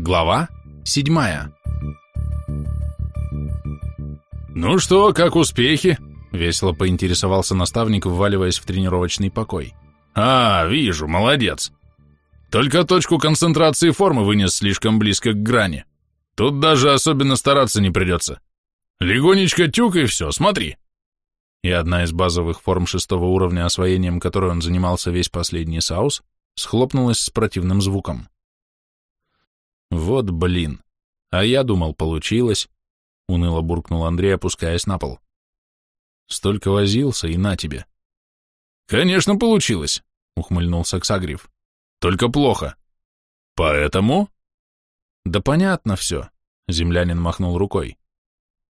Глава седьмая. «Ну что, как успехи?» — весело поинтересовался наставник, вваливаясь в тренировочный покой. «А, вижу, молодец. Только точку концентрации формы вынес слишком близко к грани. Тут даже особенно стараться не придется. Легонечко тюк и все, смотри». И одна из базовых форм шестого уровня, освоением которой он занимался весь последний саус, схлопнулась с противным звуком. «Вот блин! А я думал, получилось!» — уныло буркнул Андрей, опускаясь на пол. «Столько возился, и на тебе!» «Конечно, получилось!» — ухмыльнулся Ксагриф. «Только плохо. Поэтому?» «Да понятно все», — землянин махнул рукой.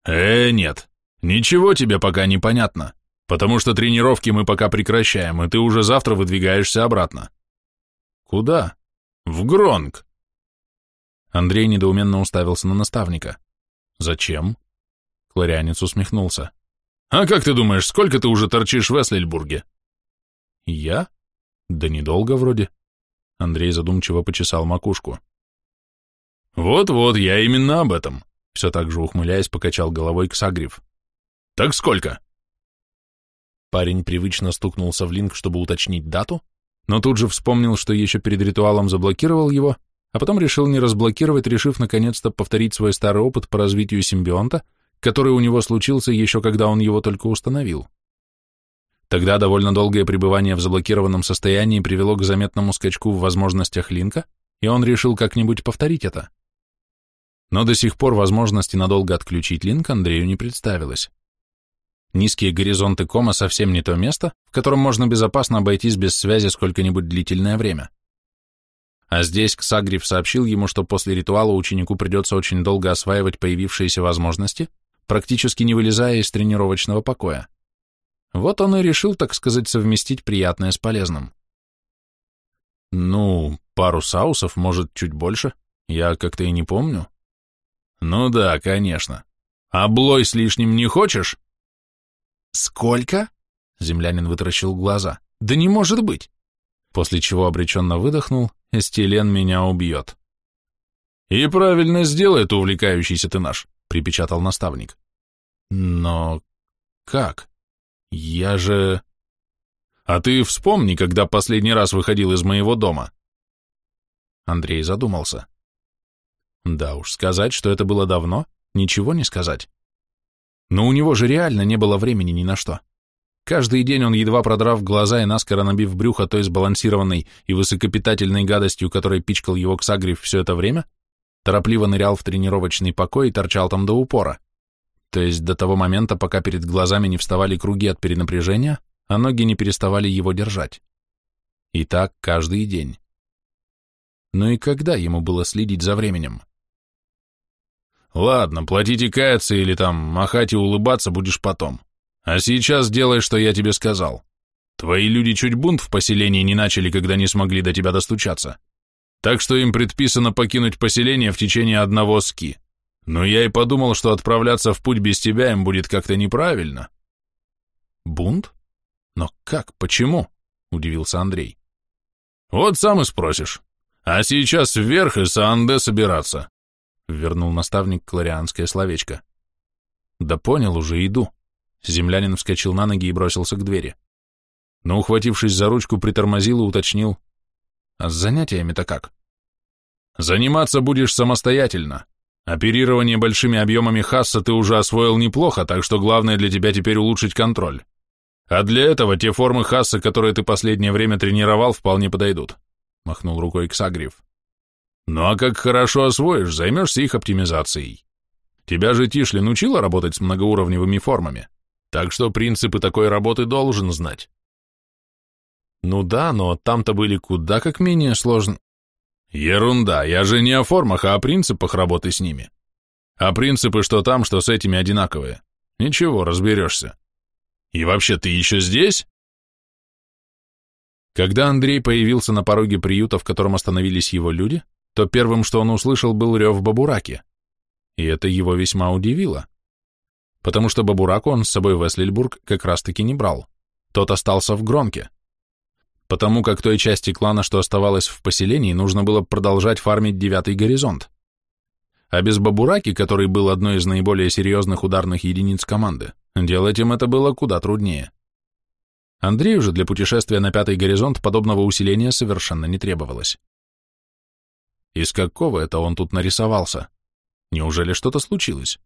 «Э, нет, ничего тебе пока не понятно, потому что тренировки мы пока прекращаем, и ты уже завтра выдвигаешься обратно». «Куда?» «В Гронг», Андрей недоуменно уставился на наставника. «Зачем?» Кларианец усмехнулся. «А как ты думаешь, сколько ты уже торчишь в Эслельбурге?» «Я? Да недолго вроде». Андрей задумчиво почесал макушку. «Вот-вот, я именно об этом», — все так же ухмыляясь, покачал головой Ксагриф. «Так сколько?» Парень привычно стукнулся в линк, чтобы уточнить дату, но тут же вспомнил, что еще перед ритуалом заблокировал его, а потом решил не разблокировать, решив наконец-то повторить свой старый опыт по развитию симбионта, который у него случился еще когда он его только установил. Тогда довольно долгое пребывание в заблокированном состоянии привело к заметному скачку в возможностях Линка, и он решил как-нибудь повторить это. Но до сих пор возможности надолго отключить Линк Андрею не представилось. Низкие горизонты кома совсем не то место, в котором можно безопасно обойтись без связи сколько-нибудь длительное время. А здесь Ксагриф сообщил ему, что после ритуала ученику придется очень долго осваивать появившиеся возможности, практически не вылезая из тренировочного покоя. Вот он и решил, так сказать, совместить приятное с полезным. Ну, пару саусов, может, чуть больше. Я как-то и не помню. Ну да, конечно. А блой с лишним не хочешь? Сколько? Землянин вытаращил глаза. Да не может быть. После чего обреченно выдохнул Эстилен меня убьет. И правильно сделает, увлекающийся ты наш, припечатал наставник. Но как? Я же... А ты вспомни, когда последний раз выходил из моего дома. Андрей задумался. Да уж, сказать, что это было давно, ничего не сказать. Но у него же реально не было времени ни на что. Каждый день он, едва продрав глаза и наскоро набив брюхо той сбалансированной и высокопитательной гадостью, которой пичкал его Ксагриф все это время, торопливо нырял в тренировочный покой и торчал там до упора. То есть до того момента, пока перед глазами не вставали круги от перенапряжения, а ноги не переставали его держать. И так каждый день. Ну и когда ему было следить за временем? Ладно, платить и каяться или там махать и улыбаться будешь потом. А сейчас делай, что я тебе сказал. Твои люди чуть бунт в поселении не начали, когда не смогли до тебя достучаться. Так что им предписано покинуть поселение в течение одного ски. Но я и подумал, что отправляться в путь без тебя им будет как-то неправильно. Бунт? Но как, почему? Удивился Андрей. Вот сам и спросишь. А сейчас вверх и Саанде собираться. Вернул наставник кларианское словечко. Да понял уже, иду. Землянин вскочил на ноги и бросился к двери. Но, ухватившись за ручку, притормозил и уточнил. «А с занятиями-то как?» «Заниматься будешь самостоятельно. Оперирование большими объемами хасса ты уже освоил неплохо, так что главное для тебя теперь улучшить контроль. А для этого те формы хасса, которые ты последнее время тренировал, вполне подойдут», — махнул рукой Ксагрив. «Ну а как хорошо освоишь, займешься их оптимизацией. Тебя же Тишлин учила работать с многоуровневыми формами?» Так что принципы такой работы должен знать. Ну да, но там-то были куда как менее сложно. Ерунда, я же не о формах, а о принципах работы с ними. А принципы что там, что с этими одинаковые. Ничего, разберешься. И вообще, ты еще здесь? Когда Андрей появился на пороге приюта, в котором остановились его люди, то первым, что он услышал, был рев Бабураки. И это его весьма удивило потому что Бабураку он с собой в Эслильбург как раз-таки не брал. Тот остался в Гронке. Потому как той части клана, что оставалось в поселении, нужно было продолжать фармить девятый горизонт, А без Бабураки, который был одной из наиболее серьезных ударных единиц команды, делать им это было куда труднее. Андрею же для путешествия на пятый горизонт подобного усиления совершенно не требовалось. Из какого это он тут нарисовался? Неужели что-то случилось?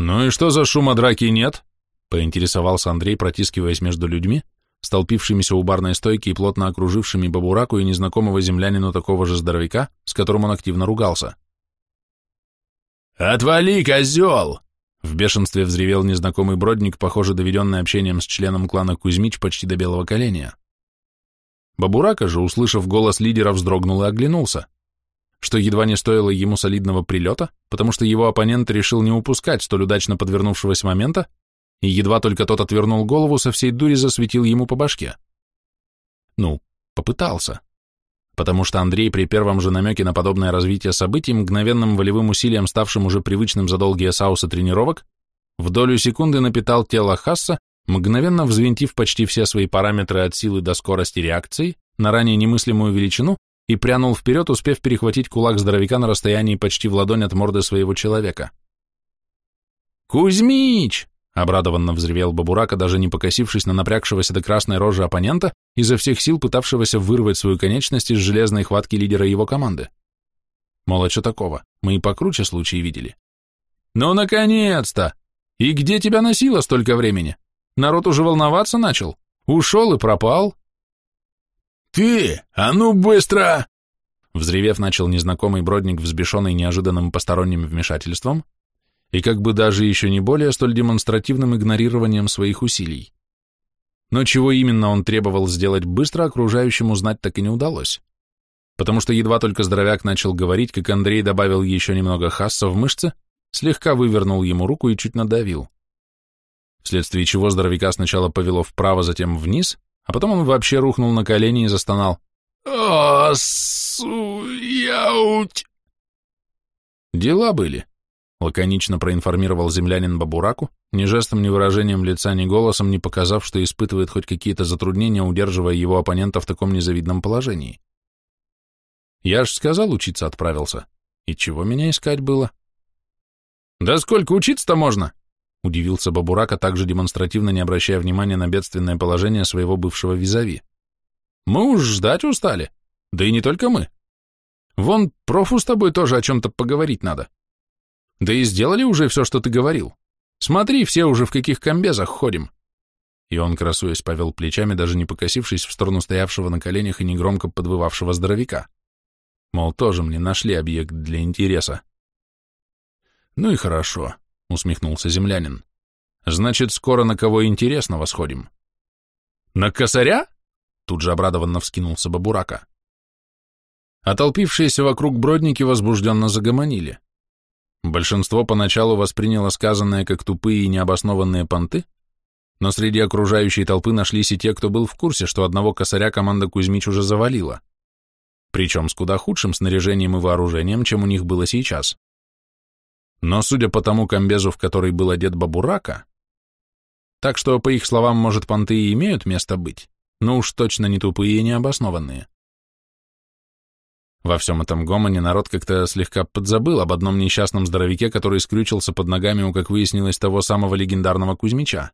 Ну и что за шума драки нет? Поинтересовался Андрей, протискиваясь между людьми, столпившимися у барной стойки и плотно окружившими Бабураку и незнакомого землянину такого же здоровяка, с которым он активно ругался. «Отвали, козел!» В бешенстве взревел незнакомый бродник, похоже, доведенный общением с членом клана Кузьмич почти до белого коленя. Бабурака же, услышав голос лидера, вздрогнул и оглянулся, что едва не стоило ему солидного прилета, потому что его оппонент решил не упускать столь удачно подвернувшегося момента, и едва только тот отвернул голову, со всей дури засветил ему по башке. Ну, попытался потому что Андрей при первом же намеке на подобное развитие событий, мгновенным волевым усилием, ставшим уже привычным за долгие саусы тренировок, в долю секунды напитал тело Хасса, мгновенно взвинтив почти все свои параметры от силы до скорости реакции на ранее немыслимую величину и прянул вперед, успев перехватить кулак здоровяка на расстоянии почти в ладонь от морды своего человека. «Кузьмич!» Обрадованно взревел Бабурака, даже не покосившись на напрягшегося до красной рожи оппонента, изо всех сил пытавшегося вырвать свою конечность из железной хватки лидера его команды. Мол, а что такого? Мы и покруче случаи видели. «Ну, наконец-то! И где тебя носило столько времени? Народ уже волноваться начал? Ушел и пропал?» «Ты! А ну быстро!» Взревев, начал незнакомый бродник, взбешенный неожиданным посторонним вмешательством, и как бы даже еще не более столь демонстративным игнорированием своих усилий. Но чего именно он требовал сделать быстро, окружающим узнать так и не удалось. Потому что едва только здоровяк начал говорить, как Андрей добавил еще немного хасса в мышцы, слегка вывернул ему руку и чуть надавил. Вследствие чего здоровяка сначала повело вправо, затем вниз, а потом он вообще рухнул на колени и застонал. «О, суяуть!» Дела были. Лаконично проинформировал землянин Бабураку, ни жестом, ни выражением лица, ни голосом не показав, что испытывает хоть какие-то затруднения, удерживая его оппонента в таком незавидном положении. Я ж сказал, учиться отправился. И чего меня искать было? Да сколько учиться-то можно? Удивился Бабурака, также демонстративно не обращая внимания на бедственное положение своего бывшего визави. Мы уж ждать устали. Да и не только мы. Вон, профу с тобой тоже о чем-то поговорить надо. Да и сделали уже все, что ты говорил. Смотри, все уже в каких комбезах ходим. И он, красуясь, повел плечами, даже не покосившись в сторону стоявшего на коленях и негромко подвывавшего здоровяка. Мол, тоже мне нашли объект для интереса. Ну и хорошо, усмехнулся землянин. Значит, скоро на кого интересного сходим. На косаря? Тут же обрадованно вскинулся Бабурака. Отолпившиеся вокруг бродники возбужденно загомонили. Большинство поначалу восприняло сказанное как тупые и необоснованные понты, но среди окружающей толпы нашлись и те, кто был в курсе, что одного косаря команда Кузьмич уже завалила. Причем с куда худшим снаряжением и вооружением, чем у них было сейчас. Но судя по тому комбезу, в который был одет Бабурака, так что, по их словам, может, понты и имеют место быть, но уж точно не тупые и необоснованные. Во всем этом гомоне народ как-то слегка подзабыл об одном несчастном здоровяке, который скрючился под ногами у, как выяснилось, того самого легендарного Кузьмича.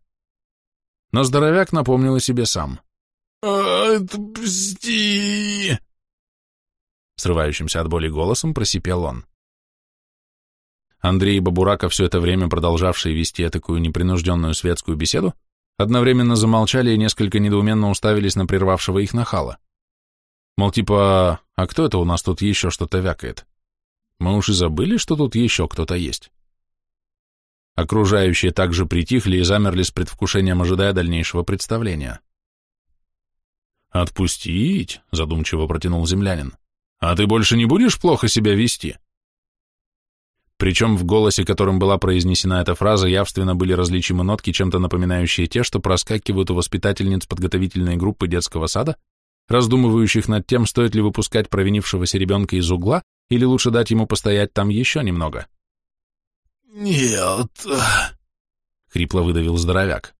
Но здоровяк напомнил о себе сам. «Отпусти!» Срывающимся от боли голосом просипел он. Андрей и Бабурака, все это время продолжавшие вести такую непринужденную светскую беседу, одновременно замолчали и несколько недоуменно уставились на прервавшего их нахала. Мол, типа, а кто это у нас тут еще что-то вякает? Мы уж и забыли, что тут еще кто-то есть. Окружающие также притихли и замерли с предвкушением, ожидая дальнейшего представления. «Отпустить?» — задумчиво протянул землянин. «А ты больше не будешь плохо себя вести?» Причем в голосе, которым была произнесена эта фраза, явственно были различимы нотки, чем-то напоминающие те, что проскакивают у воспитательниц подготовительной группы детского сада, раздумывающих над тем, стоит ли выпускать провинившегося ребенка из угла или лучше дать ему постоять там еще немного. «Нет», — хрипло выдавил здоровяк.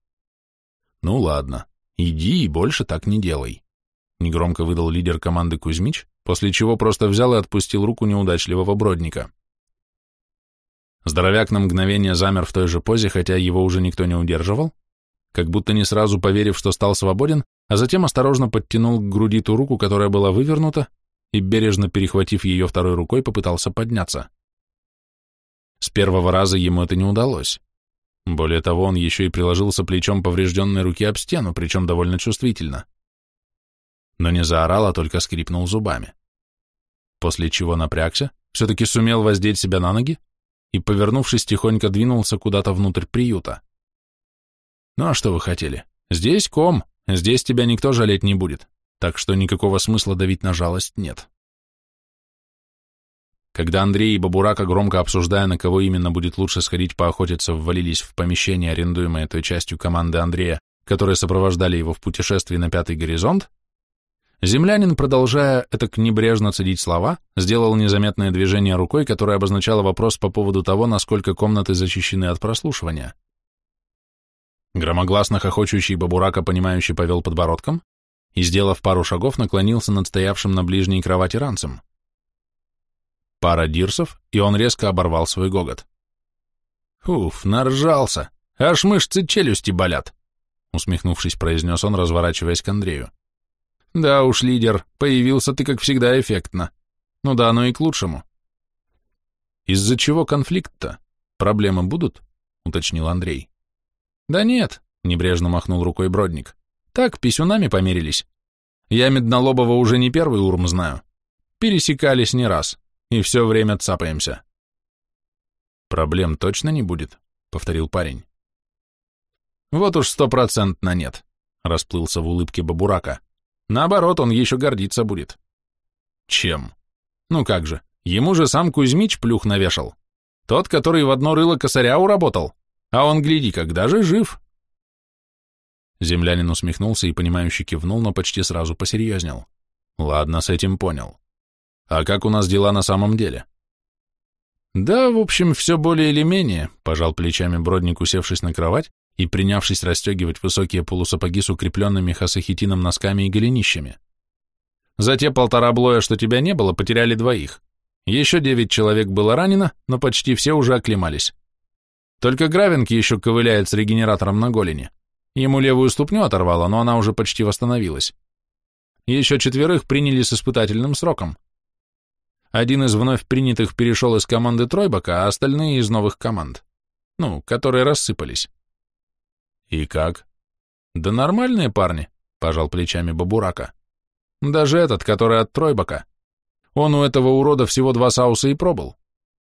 «Ну ладно, иди и больше так не делай», — негромко выдал лидер команды Кузьмич, после чего просто взял и отпустил руку неудачливого бродника. Здоровяк на мгновение замер в той же позе, хотя его уже никто не удерживал, как будто не сразу поверив, что стал свободен, а затем осторожно подтянул к груди ту руку, которая была вывернута, и, бережно перехватив ее второй рукой, попытался подняться. С первого раза ему это не удалось. Более того, он еще и приложился плечом поврежденной руки об стену, причем довольно чувствительно. Но не заорал, а только скрипнул зубами. После чего напрягся, все-таки сумел воздеть себя на ноги и, повернувшись, тихонько двинулся куда-то внутрь приюта. Ну а что вы хотели? Здесь ком, здесь тебя никто жалеть не будет, так что никакого смысла давить на жалость нет. Когда Андрей и Бабурака, громко обсуждая, на кого именно будет лучше сходить поохотиться, ввалились в помещение, арендуемое той частью команды Андрея, которые сопровождали его в путешествии на Пятый горизонт, землянин, продолжая это небрежно цедить слова, сделал незаметное движение рукой, которое обозначало вопрос по поводу того, насколько комнаты защищены от прослушивания. Громогласно хохочущий Бабурака, понимающий, повел подбородком и, сделав пару шагов, наклонился над стоявшим на ближней кровати ранцем. Пара дирсов, и он резко оборвал свой гогот. «Уф, наржался! Аж мышцы челюсти болят!» усмехнувшись, произнес он, разворачиваясь к Андрею. «Да уж, лидер, появился ты, как всегда, эффектно. Ну да, но и к лучшему». «Из-за чего конфликт-то? Проблемы будут?» — уточнил Андрей. «Да нет», — небрежно махнул рукой Бродник. «Так, писюнами померились. Я Меднолобова уже не первый урм знаю. Пересекались не раз и все время цапаемся. Проблем точно не будет, повторил парень. Вот уж стопроцентно нет, расплылся в улыбке Бабурака. Наоборот, он еще гордиться будет. Чем? Ну как же, ему же сам Кузьмич плюх навешал. Тот, который в одно рыло косаря уработал. А он, гляди, когда же жив? Землянин усмехнулся и, понимающе кивнул, но почти сразу посерьезнел. Ладно, с этим понял. А как у нас дела на самом деле? Да, в общем, все более или менее, пожал плечами Бродник, усевшись на кровать и принявшись расстегивать высокие полусапоги с укрепленными хасахитином носками и голенищами. За те полтора блоя, что тебя не было, потеряли двоих. Еще девять человек было ранено, но почти все уже оклемались. Только Гравенки еще ковыляет с регенератором на голени. Ему левую ступню оторвало, но она уже почти восстановилась. Еще четверых приняли с испытательным сроком. Один из вновь принятых перешел из команды Тройбака, а остальные из новых команд. Ну, которые рассыпались. И как? Да нормальные парни, пожал плечами Бабурака. Даже этот, который от Тройбака. Он у этого урода всего два сауса и пробыл.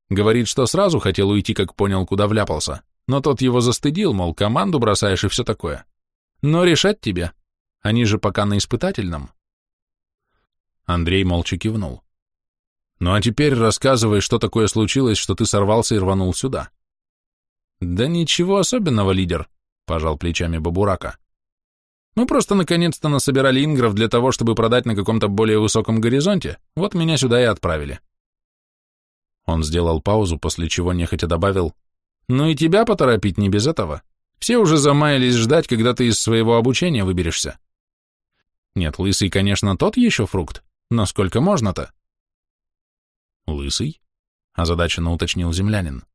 Говорит, что сразу хотел уйти, как понял, куда вляпался. Но тот его застыдил, мол, команду бросаешь и все такое. Но решать тебе. Они же пока на испытательном. Андрей молча кивнул. Ну а теперь рассказывай, что такое случилось, что ты сорвался и рванул сюда. Да ничего особенного, лидер, пожал плечами Бабурака. Мы просто наконец-то насобирали ингров для того, чтобы продать на каком-то более высоком горизонте, вот меня сюда и отправили. Он сделал паузу, после чего нехотя добавил, «Ну и тебя поторопить не без этого. Все уже замаялись ждать, когда ты из своего обучения выберешься». Нет, лысый, конечно, тот еще фрукт, но сколько можно-то? «Лысый?» — озадаченно уточнил землянин.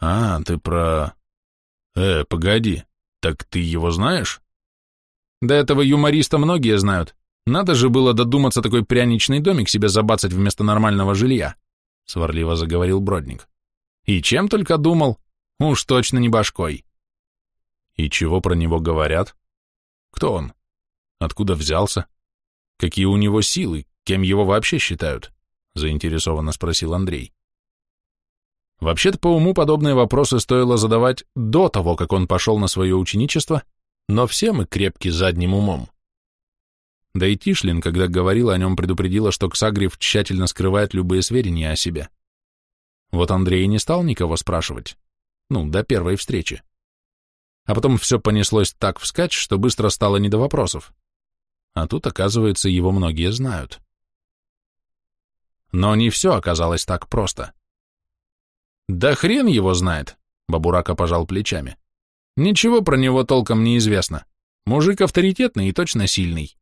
«А, ты про... Э, погоди, так ты его знаешь?» «Да этого юмориста многие знают. Надо же было додуматься такой пряничный домик себе забацать вместо нормального жилья», — сварливо заговорил Бродник. «И чем только думал? Уж точно не башкой». «И чего про него говорят? Кто он? Откуда взялся? Какие у него силы? Кем его вообще считают?» заинтересованно спросил Андрей. Вообще-то по уму подобные вопросы стоило задавать до того, как он пошел на свое ученичество, но все мы крепки задним умом. Да и Тишлин, когда говорила о нем, предупредила, что Ксагрев тщательно скрывает любые сведения о себе. Вот Андрей не стал никого спрашивать. Ну, до первой встречи. А потом все понеслось так вскачь, что быстро стало не до вопросов. А тут, оказывается, его многие знают. Но не все оказалось так просто. «Да хрен его знает», — Бабурака пожал плечами. «Ничего про него толком не известно. Мужик авторитетный и точно сильный.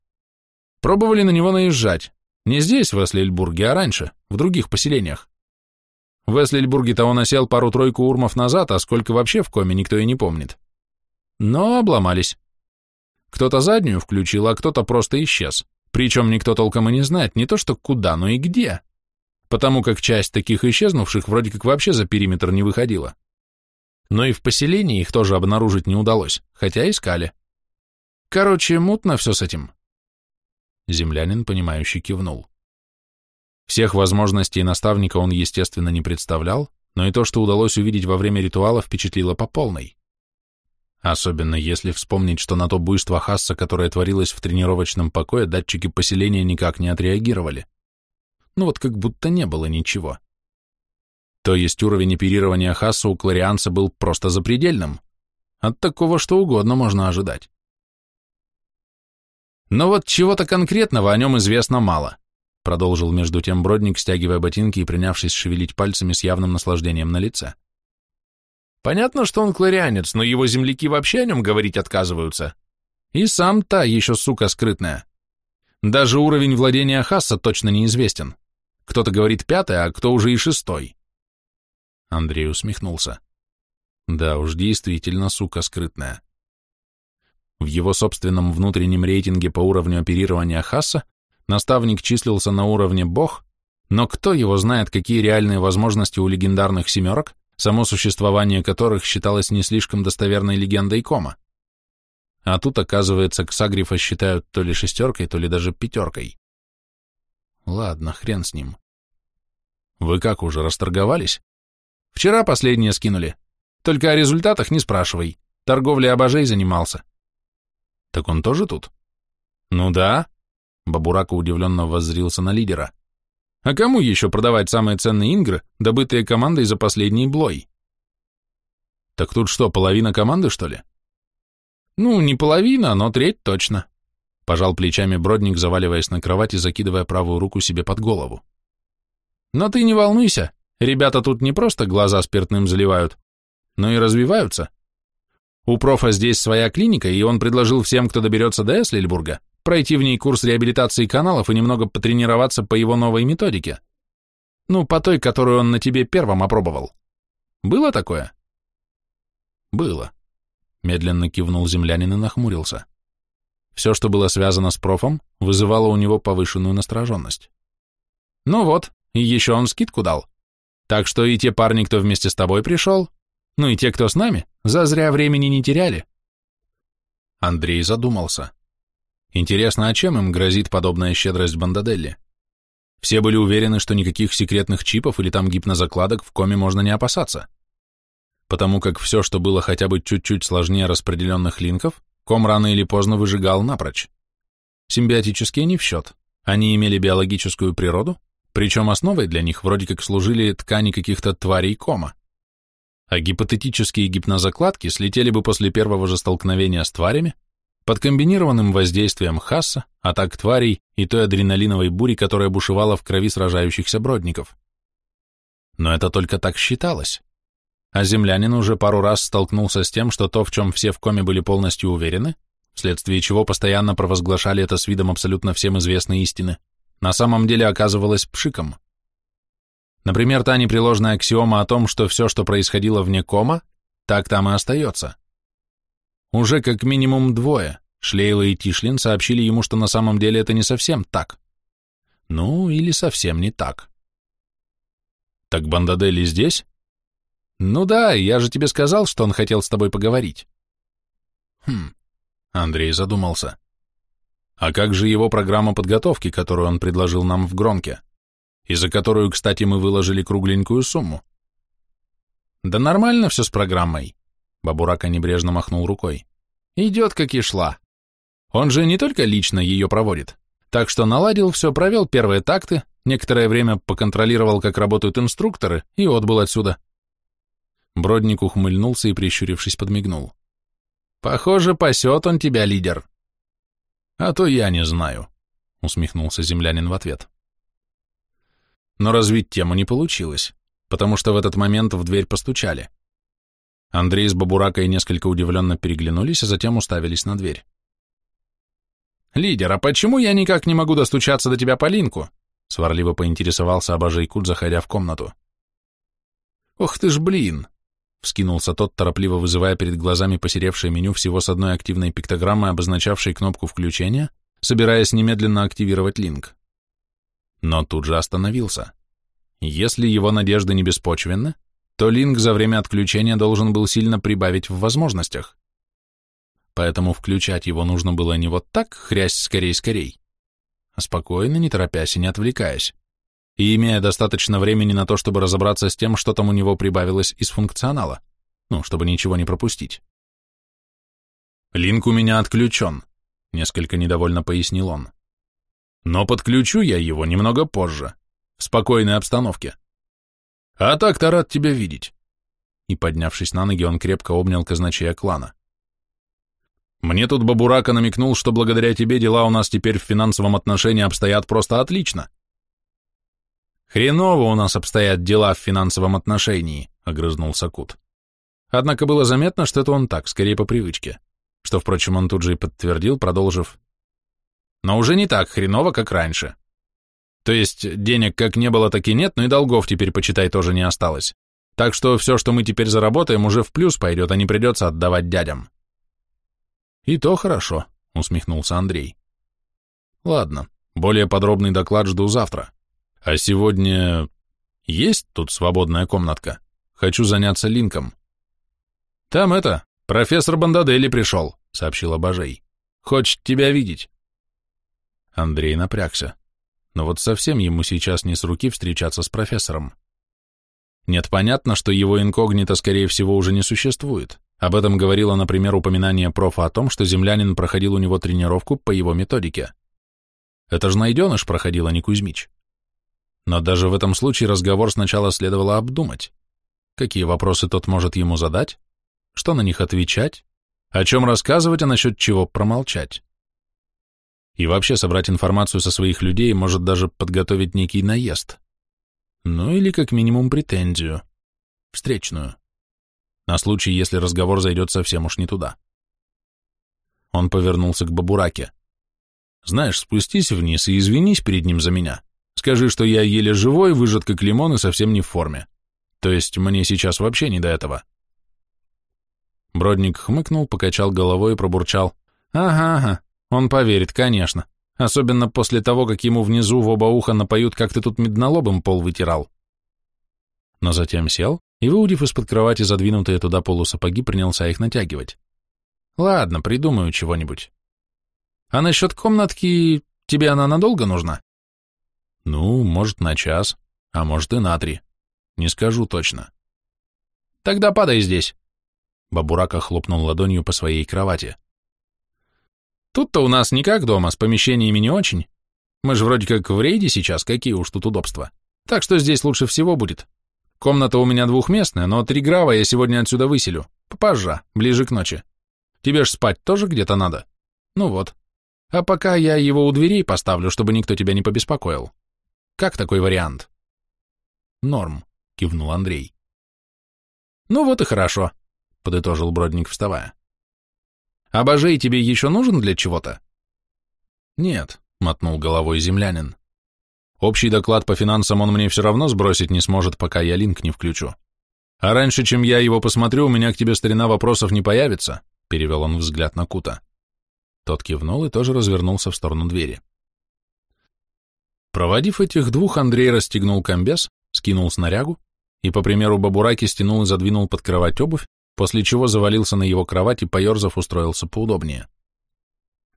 Пробовали на него наезжать. Не здесь, в Эслельбурге, а раньше, в других поселениях. В Эслельбурге-то он осел пару-тройку урмов назад, а сколько вообще в коме, никто и не помнит. Но обломались. Кто-то заднюю включил, а кто-то просто исчез. Причем никто толком и не знает не то что куда, но и где. Потому как часть таких исчезнувших вроде как вообще за периметр не выходила. Но и в поселении их тоже обнаружить не удалось, хотя искали. Короче, мутно все с этим. Землянин, понимающий, кивнул. Всех возможностей наставника он, естественно, не представлял, но и то, что удалось увидеть во время ритуала, впечатлило по полной. Особенно если вспомнить, что на то буйство Хасса, которое творилось в тренировочном покое, датчики поселения никак не отреагировали. Ну вот как будто не было ничего. То есть уровень оперирования Хасса у Кларианца был просто запредельным. От такого что угодно можно ожидать. Но вот чего-то конкретного о нем известно мало продолжил между тем Бродник, стягивая ботинки и принявшись шевелить пальцами с явным наслаждением на лице. Понятно, что он кларианец, но его земляки вообще о нем говорить отказываются. И сам та еще сука скрытная. Даже уровень владения Хасса точно неизвестен. Кто-то говорит пятый, а кто уже и шестой. Андрей усмехнулся. Да уж, действительно, сука скрытная. В его собственном внутреннем рейтинге по уровню оперирования Хасса Наставник числился на уровне бог, но кто его знает, какие реальные возможности у легендарных семерок, само существование которых считалось не слишком достоверной легендой кома. А тут, оказывается, Ксагрифа считают то ли шестеркой, то ли даже пятеркой. Ладно, хрен с ним. Вы как, уже расторговались? Вчера последнее скинули. Только о результатах не спрашивай. Торговлей обожей занимался. Так он тоже тут? Ну да, Бабурака удивленно воззрился на лидера. А кому еще продавать самые ценные ингры, добытые командой за последний блой? Так тут что, половина команды, что ли? Ну, не половина, но треть точно. Пожал плечами Бродник, заваливаясь на кровать и закидывая правую руку себе под голову. Но ты не волнуйся, ребята тут не просто глаза спиртным заливают, но и развиваются. У профа здесь своя клиника, и он предложил всем, кто доберется до Эслельбурга, пройти в ней курс реабилитации каналов и немного потренироваться по его новой методике. Ну, по той, которую он на тебе первым опробовал. Было такое? Было. Медленно кивнул землянин и нахмурился. Все, что было связано с профом, вызывало у него повышенную настороженность. Ну вот, и еще он скидку дал. Так что и те парни, кто вместе с тобой пришел, ну и те, кто с нами, зазря времени не теряли. Андрей задумался. Интересно, а чем им грозит подобная щедрость Бандаделли? Все были уверены, что никаких секретных чипов или там гипнозакладок в коме можно не опасаться. Потому как все, что было хотя бы чуть-чуть сложнее распределенных линков, ком рано или поздно выжигал напрочь. Симбиотические не в счет. Они имели биологическую природу, причем основой для них вроде как служили ткани каких-то тварей кома. А гипотетические гипнозакладки слетели бы после первого же столкновения с тварями, под комбинированным воздействием Хасса, атак тварей и той адреналиновой бури, которая бушевала в крови сражающихся бродников. Но это только так считалось. А землянин уже пару раз столкнулся с тем, что то, в чем все в коме были полностью уверены, вследствие чего постоянно провозглашали это с видом абсолютно всем известной истины, на самом деле оказывалось пшиком. Например, та непреложная аксиома о том, что все, что происходило вне кома, так там и остается. Уже как минимум двое, Шлейла и Тишлин, сообщили ему, что на самом деле это не совсем так. Ну, или совсем не так. Так Бандадели здесь? Ну да, я же тебе сказал, что он хотел с тобой поговорить. Хм, Андрей задумался. А как же его программа подготовки, которую он предложил нам в Гронке? И за которую, кстати, мы выложили кругленькую сумму? Да нормально все с программой. Бабурака небрежно махнул рукой. Идет, как и шла. Он же не только лично ее проводит, так что наладил все, провел первые такты, некоторое время поконтролировал, как работают инструкторы, и отбыл отсюда. Бродник ухмыльнулся и, прищурившись, подмигнул. «Похоже, пасет он тебя, лидер». «А то я не знаю», — усмехнулся землянин в ответ. Но развить тему не получилось, потому что в этот момент в дверь постучали. Андрей с Бабуракой несколько удивленно переглянулись, а затем уставились на дверь. «Лидер, а почему я никак не могу достучаться до тебя по линку?» сварливо поинтересовался Абажей Кут, заходя в комнату. Ох ты ж, блин! Вскинулся тот, торопливо вызывая перед глазами посеревшее меню всего с одной активной пиктограммой, обозначавшей кнопку включения, собираясь немедленно активировать линк. Но тут же остановился. Если его надежды не беспочвенны, то линк за время отключения должен был сильно прибавить в возможностях. Поэтому включать его нужно было не вот так, хрясь скорей-скорей, а спокойно, не торопясь и не отвлекаясь, и имея достаточно времени на то, чтобы разобраться с тем, что там у него прибавилось из функционала, ну, чтобы ничего не пропустить. «Линк у меня отключен», — несколько недовольно пояснил он. «Но подключу я его немного позже, в спокойной обстановке. А так-то рад тебя видеть». И, поднявшись на ноги, он крепко обнял казначея клана. Мне тут Бабурака намекнул, что благодаря тебе дела у нас теперь в финансовом отношении обстоят просто отлично. Хреново у нас обстоят дела в финансовом отношении, огрызнулся Кут. Однако было заметно, что это он так, скорее по привычке, что, впрочем, он тут же и подтвердил, продолжив. Но уже не так хреново, как раньше. То есть денег как не было, так и нет, но и долгов теперь, почитай, тоже не осталось. Так что все, что мы теперь заработаем, уже в плюс пойдет, а не придется отдавать дядям. «И то хорошо», — усмехнулся Андрей. «Ладно, более подробный доклад жду завтра. А сегодня есть тут свободная комнатка? Хочу заняться линком». «Там это, профессор Бандадели пришел», — сообщил Бажей. «Хочет тебя видеть». Андрей напрягся. Но вот совсем ему сейчас не с руки встречаться с профессором. Нет, понятно, что его инкогнито, скорее всего, уже не существует. Об этом говорило, например, упоминание профа о том, что землянин проходил у него тренировку по его методике. Это же найденыш проходил, а не Кузьмич. Но даже в этом случае разговор сначала следовало обдумать. Какие вопросы тот может ему задать? Что на них отвечать? О чем рассказывать, а насчет чего промолчать? И вообще собрать информацию со своих людей может даже подготовить некий наезд. Ну или как минимум претензию. Встречную на случай, если разговор зайдет совсем уж не туда. Он повернулся к Бабураке. «Знаешь, спустись вниз и извинись перед ним за меня. Скажи, что я еле живой, выжат как лимон и совсем не в форме. То есть мне сейчас вообще не до этого». Бродник хмыкнул, покачал головой и пробурчал. «Ага, ага, он поверит, конечно. Особенно после того, как ему внизу в оба уха напоют, как ты тут меднолобым пол вытирал». Но затем сел, и, выудив из-под кровати задвинутые туда полусапоги, принялся их натягивать. «Ладно, придумаю чего-нибудь. А насчет комнатки, тебе она надолго нужна?» «Ну, может, на час, а может и на три. Не скажу точно». «Тогда падай здесь». Бабурака хлопнул ладонью по своей кровати. «Тут-то у нас не как дома, с помещениями не очень. Мы же вроде как в рейде сейчас, какие уж тут удобства. Так что здесь лучше всего будет. Комната у меня двухместная, но три грава я сегодня отсюда выселю. Попозже, ближе к ночи. Тебе ж спать тоже где-то надо? Ну вот. А пока я его у дверей поставлю, чтобы никто тебя не побеспокоил. Как такой вариант? Норм, кивнул Андрей. Ну вот и хорошо, подытожил Бродник, вставая. А божей тебе еще нужен для чего-то? Нет, мотнул головой землянин. Общий доклад по финансам он мне все равно сбросить не сможет, пока я линк не включу. А раньше, чем я его посмотрю, у меня к тебе, старина, вопросов не появится, перевел он взгляд на Кута. Тот кивнул и тоже развернулся в сторону двери. Проводив этих двух, Андрей расстегнул комбез, скинул снарягу и, по примеру Бабураки, стянул и задвинул под кровать обувь, после чего завалился на его кровать и, поерзав, устроился поудобнее.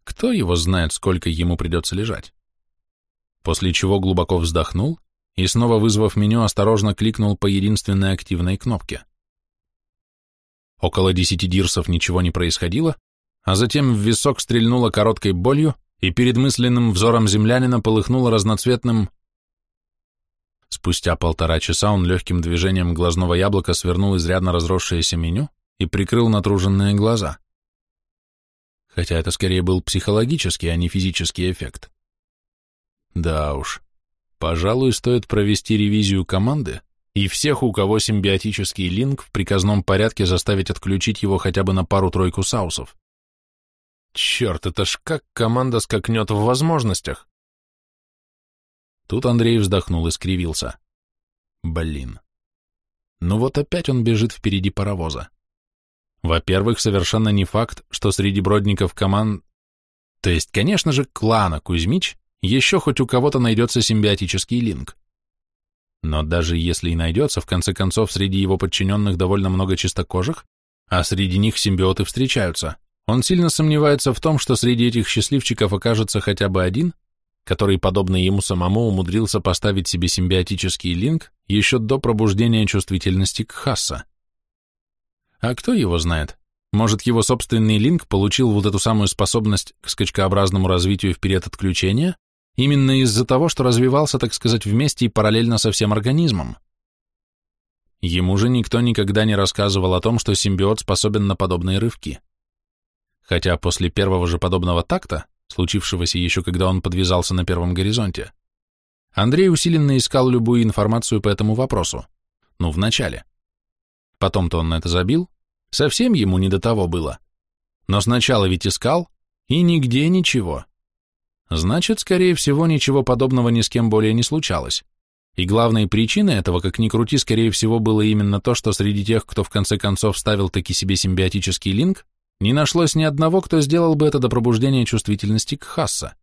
Кто его знает, сколько ему придется лежать? после чего глубоко вздохнул и, снова вызвав меню, осторожно кликнул по единственной активной кнопке. Около десяти дирсов ничего не происходило, а затем в висок стрельнуло короткой болью, и перед мысленным взором землянина полыхнуло разноцветным... Спустя полтора часа он легким движением глазного яблока свернул изрядно разросшееся меню и прикрыл натруженные глаза. Хотя это скорее был психологический, а не физический эффект. Да уж, пожалуй, стоит провести ревизию команды и всех, у кого симбиотический линк, в приказном порядке заставить отключить его хотя бы на пару-тройку саусов. Черт, это ж как команда скакнет в возможностях. Тут Андрей вздохнул и скривился. Блин. но вот опять он бежит впереди паровоза. Во-первых, совершенно не факт, что среди бродников команд... То есть, конечно же, клана Кузьмич еще хоть у кого-то найдется симбиотический линк. Но даже если и найдется, в конце концов, среди его подчиненных довольно много чистокожих, а среди них симбиоты встречаются, он сильно сомневается в том, что среди этих счастливчиков окажется хотя бы один, который, подобно ему самому, умудрился поставить себе симбиотический линк еще до пробуждения чувствительности к Хасса. А кто его знает? Может, его собственный линк получил вот эту самую способность к скачкообразному развитию в период отключения именно из-за того, что развивался, так сказать, вместе и параллельно со всем организмом. Ему же никто никогда не рассказывал о том, что симбиот способен на подобные рывки. Хотя после первого же подобного такта случившегося еще когда он подвязался на первом горизонте, Андрей усиленно искал любую информацию по этому вопросу. Ну, вначале. Потом-то он на это забил, совсем ему не до того было. Но сначала ведь искал, и нигде ничего. Значит, скорее всего, ничего подобного ни с кем более не случалось. И главной причиной этого, как ни крути, скорее всего, было именно то, что среди тех, кто в конце концов ставил таки себе симбиотический линк, не нашлось ни одного, кто сделал бы это до пробуждения чувствительности к Хасса.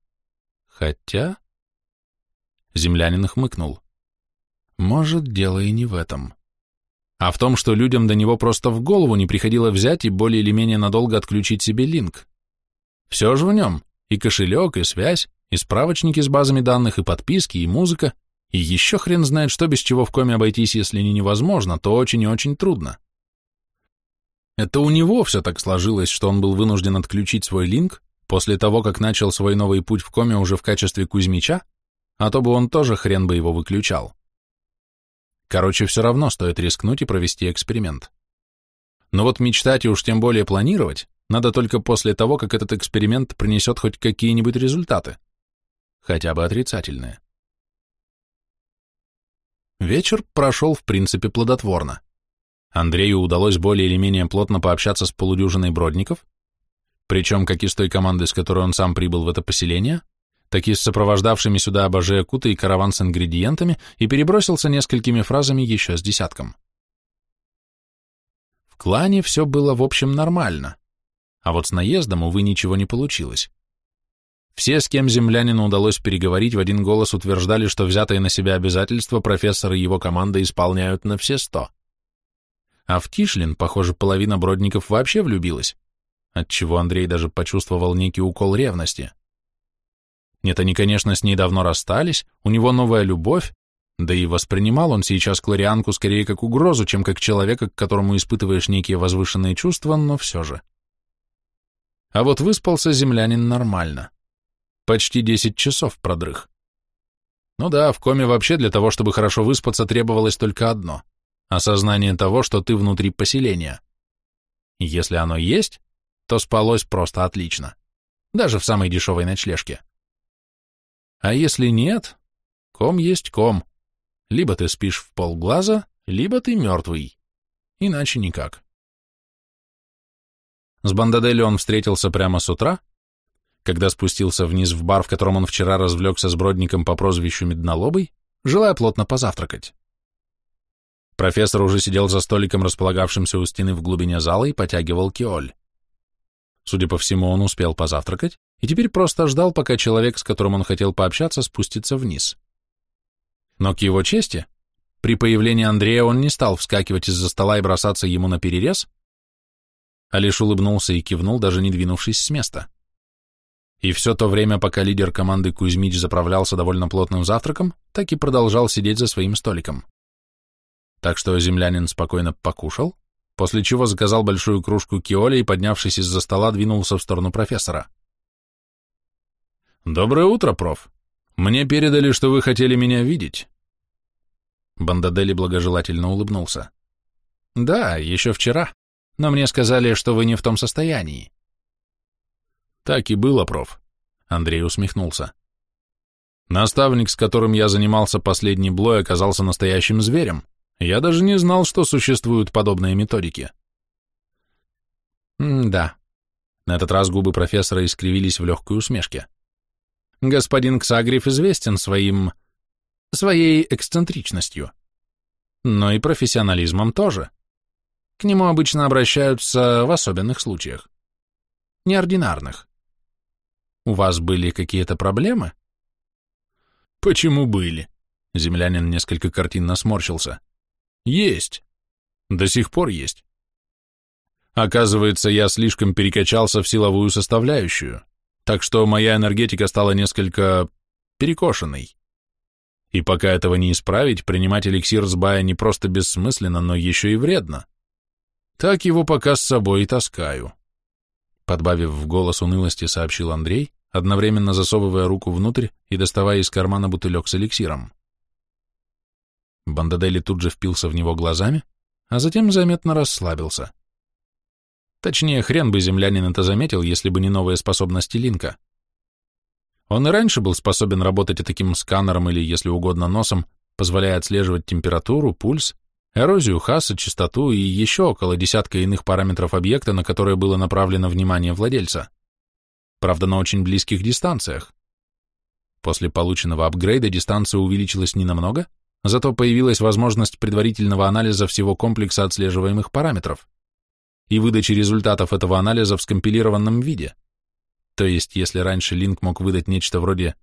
Хотя... Землянин хмыкнул. Может, дело и не в этом. А в том, что людям до него просто в голову не приходило взять и более или менее надолго отключить себе линк. Все же в нем. И кошелек, и связь, и справочники с базами данных, и подписки, и музыка, и еще хрен знает, что без чего в коме обойтись, если не невозможно, то очень и очень трудно. Это у него все так сложилось, что он был вынужден отключить свой линк после того, как начал свой новый путь в коме уже в качестве Кузьмича, а то бы он тоже хрен бы его выключал. Короче, все равно стоит рискнуть и провести эксперимент. Но вот мечтать и уж тем более планировать надо только после того, как этот эксперимент принесет хоть какие-нибудь результаты, хотя бы отрицательные. Вечер прошел в принципе плодотворно. Андрею удалось более или менее плотно пообщаться с полудюжиной бродников, причем как и с той командой, с которой он сам прибыл в это поселение, так и с сопровождавшими сюда Абаже Акута и караван с ингредиентами, и перебросился несколькими фразами еще с десятком. В клане все было в общем нормально, а вот с наездом, увы, ничего не получилось. Все, с кем землянину удалось переговорить, в один голос утверждали, что взятые на себя обязательства профессор и его команда исполняют на все сто. А в Тишлин, похоже, половина бродников вообще влюбилась, отчего Андрей даже почувствовал некий укол ревности. Нет, они, конечно, с ней давно расстались, у него новая любовь, да и воспринимал он сейчас Кларианку скорее как угрозу, чем как человека, к которому испытываешь некие возвышенные чувства, но все же. А вот выспался землянин нормально. Почти десять часов продрых. Ну да, в коме вообще для того, чтобы хорошо выспаться, требовалось только одно — осознание того, что ты внутри поселения. Если оно есть, то спалось просто отлично, даже в самой дешевой ночлежке. А если нет, ком есть ком. Либо ты спишь в полглаза, либо ты мертвый. Иначе никак. С Бандадели он встретился прямо с утра, когда спустился вниз в бар, в котором он вчера развлекся с бродником по прозвищу Меднолобый, желая плотно позавтракать. Профессор уже сидел за столиком, располагавшимся у стены в глубине зала, и потягивал киоль. Судя по всему, он успел позавтракать и теперь просто ждал, пока человек, с которым он хотел пообщаться, спустится вниз. Но к его чести, при появлении Андрея он не стал вскакивать из-за стола и бросаться ему на перерез, а лишь улыбнулся и кивнул, даже не двинувшись с места. И все то время, пока лидер команды Кузьмич заправлялся довольно плотным завтраком, так и продолжал сидеть за своим столиком так что землянин спокойно покушал, после чего заказал большую кружку киоли и, поднявшись из-за стола, двинулся в сторону профессора. «Доброе утро, проф. Мне передали, что вы хотели меня видеть». Бандадели благожелательно улыбнулся. «Да, еще вчера, но мне сказали, что вы не в том состоянии». «Так и было, проф», — Андрей усмехнулся. «Наставник, с которым я занимался последний блой, оказался настоящим зверем. Я даже не знал, что существуют подобные методики. М да. На этот раз губы профессора искривились в легкой усмешке. Господин Ксагриф известен своим... своей эксцентричностью. но и профессионализмом тоже. К нему обычно обращаются в особенных случаях. Неординарных. У вас были какие-то проблемы? Почему были? Землянин несколько картинно сморщился. Есть. До сих пор есть. Оказывается, я слишком перекачался в силовую составляющую, так что моя энергетика стала несколько перекошенной. И пока этого не исправить, принимать эликсир с бая не просто бессмысленно, но еще и вредно. Так его пока с собой и таскаю. Подбавив в голос унылости, сообщил Андрей, одновременно засовывая руку внутрь и доставая из кармана бутылек с эликсиром. Бандадели тут же впился в него глазами, а затем заметно расслабился. Точнее, хрен бы землянин это заметил, если бы не новые способности Линка. Он и раньше был способен работать таким сканером или, если угодно, носом, позволяя отслеживать температуру, пульс, эрозию хаса, частоту и еще около десятка иных параметров объекта, на которые было направлено внимание владельца. Правда, на очень близких дистанциях. После полученного апгрейда дистанция увеличилась ненамного, зато появилась возможность предварительного анализа всего комплекса отслеживаемых параметров и выдачи результатов этого анализа в скомпилированном виде. То есть, если раньше Линк мог выдать нечто вроде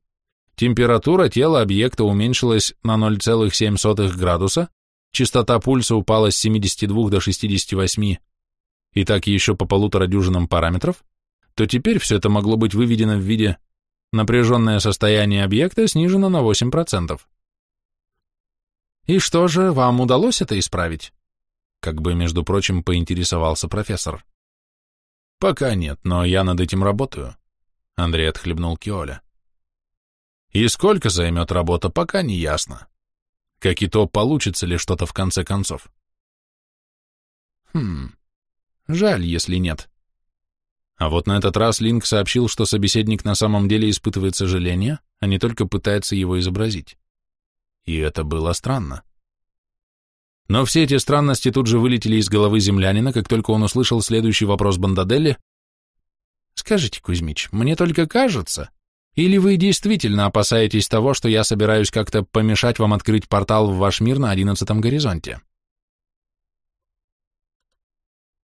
«температура тела объекта уменьшилась на 0,7 градуса, частота пульса упала с 72 до 68 и так еще по полутора дюжинам параметров, то теперь все это могло быть выведено в виде напряженное состояние объекта снижено на 8%. И что же, вам удалось это исправить? Как бы, между прочим, поинтересовался профессор. Пока нет, но я над этим работаю. Андрей отхлебнул Киоля. И сколько займет работа, пока не ясно. Как и то, получится ли что-то в конце концов. Хм, жаль, если нет. А вот на этот раз Линк сообщил, что собеседник на самом деле испытывает сожаление, а не только пытается его изобразить. И это было странно. Но все эти странности тут же вылетели из головы землянина, как только он услышал следующий вопрос Бандаделли. «Скажите, Кузьмич, мне только кажется, или вы действительно опасаетесь того, что я собираюсь как-то помешать вам открыть портал в ваш мир на одиннадцатом горизонте?»